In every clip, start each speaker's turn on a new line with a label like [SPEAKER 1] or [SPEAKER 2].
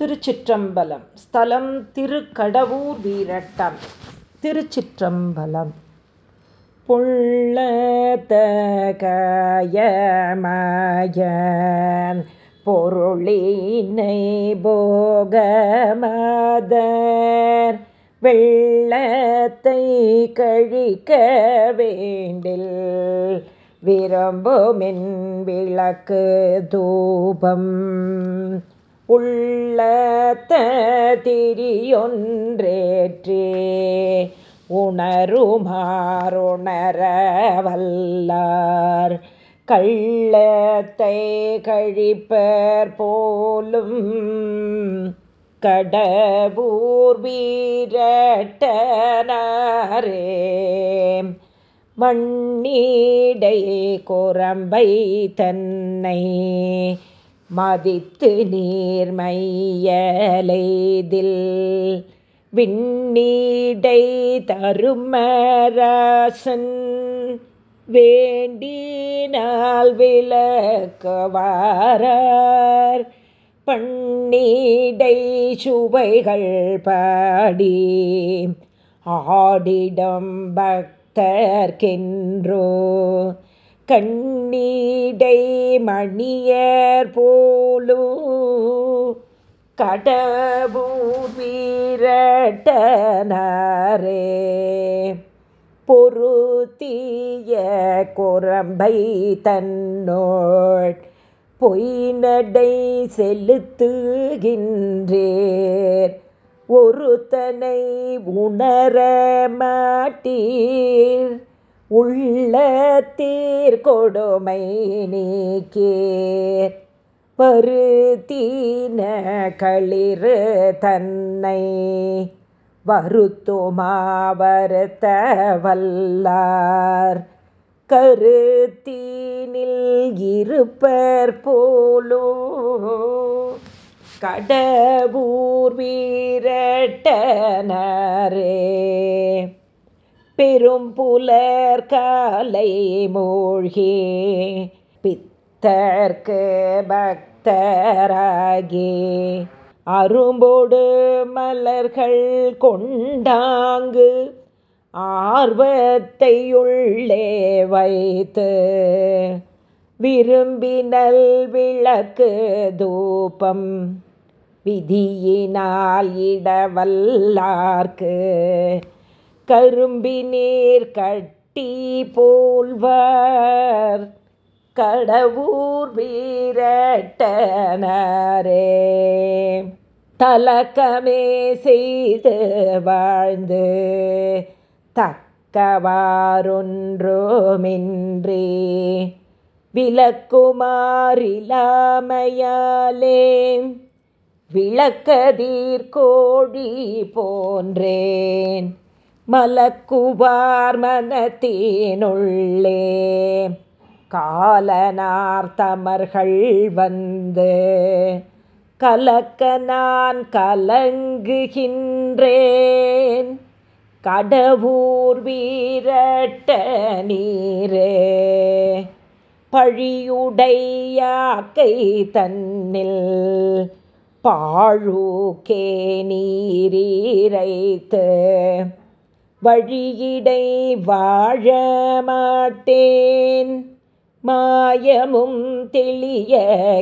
[SPEAKER 1] திருச்சிற்றம்பலம். ஸ்தலம் திருக்கடவூர் வீரட்டம். திருச்சிற்றம்பலம். புள்ளதகயமயன். பொருளினை போகமதர் வெள்ளத்தை கழிக்க வேண்டில் விரும்புமின் விளக்கு தூபம். உள்ளத்திரியொன்றேற்றே உணருமாறுணரவல்லார் கள்ளத்தை கழிப்பர் போலும் கடபூர் வீரட்டனாரே. மண்ணீடை குரம்பை தன்னை மதித்து நீர்மையலைதில் விண்ணீடை தருமராசன் வேண்டினால் விளக்குவாரார். பண்ணீடை சுவைகள் பாடி ஆடிடம் பக்தர்கின்றோ கண்ணீடை மணியர் போலோ கடவுர் வீரட்டனாரே. பொருத்திய குரம்பை தன்னோள் பொய்நடை செலுத்துகின்றேர். ஒருத்தனை உணர மாட்டீர். உள்ளத்தீர் கொடுமை நீக்கீர். பருத்தீன களிறு தன்னை வருத்துமாவருத்த வல்லார். கருத்தீனில் இருப்பர் போலோ கடவுர் வீரட்டனரே. பெரும் புலர் காலை மூழ்கி பித்தர்க்கு பக்தராகி. அரும்பொடு மலர்கள் கொண்டாங்கு ஆர்வத்தையுள்ளே வைத்து. விரும்பினல் விளக்கு தூபம் விதியினால் இடவல்லார்க்கு. கரும்பி நீர் கட்டி போல்வர் கடவுர் வீரட்டனரே. தலக்கமே செய்து வாழ்ந்து தக்கவாரொன்றுமின்றி விளக்குமாறிலாமையாலே விளக்கதீர் கோழி போன்றேன். மலக்குவார் மனத்தேனுள்ளே காலனார்த்தமர்கள் வந்து கலக்க நான் கலங்குகின்றேன் கடவுர் வீரட்ட நீரே பழியுடையாக்கை தன்னில் பாழுக்கே நீரீரைத்து வழியிடை வாழ மாட்டேன் மாயமும் தெளிய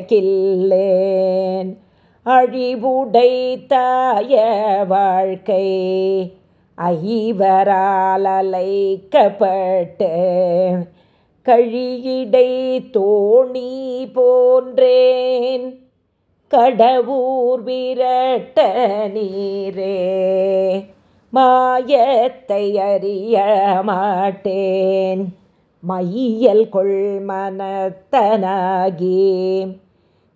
[SPEAKER 1] கில்லேன் அழிவுடை தாய வாழ்க்கை ஐவரால் அலைக்கப்பட்டு கழியிடை தோணி போன்றேன். கடவுர் விரட்ட நீரே. மாயத்தை அறிய மாட்டேன். மையல் கொள்மனத்தனாகி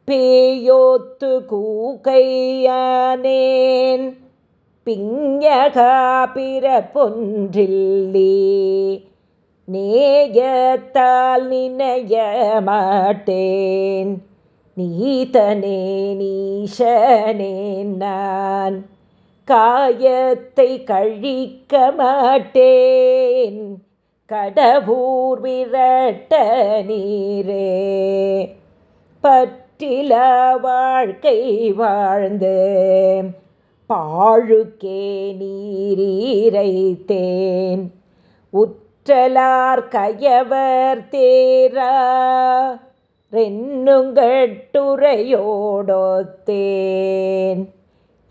[SPEAKER 1] பேயோத்து கூக்கையானேன் பிஞகா பொன்றில்லி நேயத்தால் நினைய மாட்டேன். நீதனே நீஷனேன் நான் காயத்தை கழிக்க மாட்டேன். கடவுர் விரட்ட நீரே. பற்றில வாழ்க்கை வாழ்ந்து பாழுக்கே நீரீரைத்தேன். உற்றலார் கயவர் தேரா. ரென்னுங்கட்டுரையோடொத்தேன்.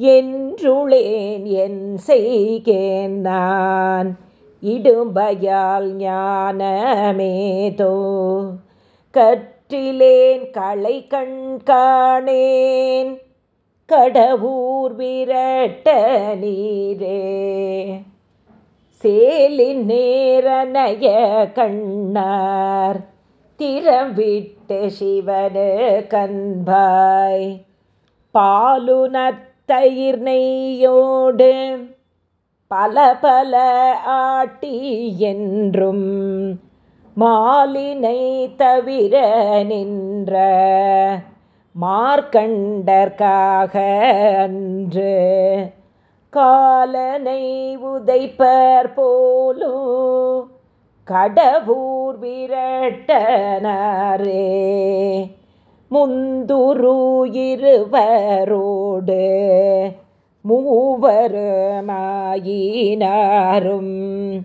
[SPEAKER 1] என்றுளேன் என் செய்கேன் நான். இடும்பையால் ஞானமேதோ கற்றிலேன் களை கண்காணேன். கடவுர் விரட்ட நீரே. சேலின் நேரனைய கண்ணார். திறம் விட்டு சிவனு கண்பாய். பாலுனத் தயிர் நெய்யோடு பல பல ஆட்டி என்றும் மாலினை தவிர நின்ற மார்க்கண்டற்காக அன்று காலனை உதைப்பர் போலும் கடவுர் விரட்டனாரே. முந்துரு இருவரோடு மூவருமாயினாரும்.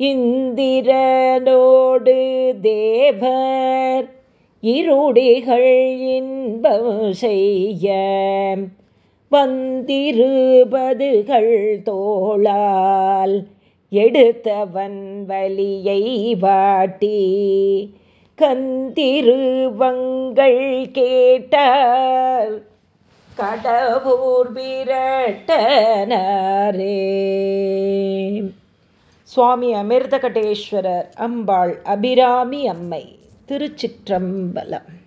[SPEAKER 1] இந்திரனோடு தேவர் இருடிகள் இன்பம் செய்ய வந்திருபதுகள் தோளால் எடுத்தவன் வலியை வாட்டி கந்திருவங்கள் கேட்டார் கடவுர் விரட்டனரே. சுவாமி அமிர்தகடேஸ்வரர் அம்பாள் அபிராமி அம்மை திருச்சிற்றம்பலம்.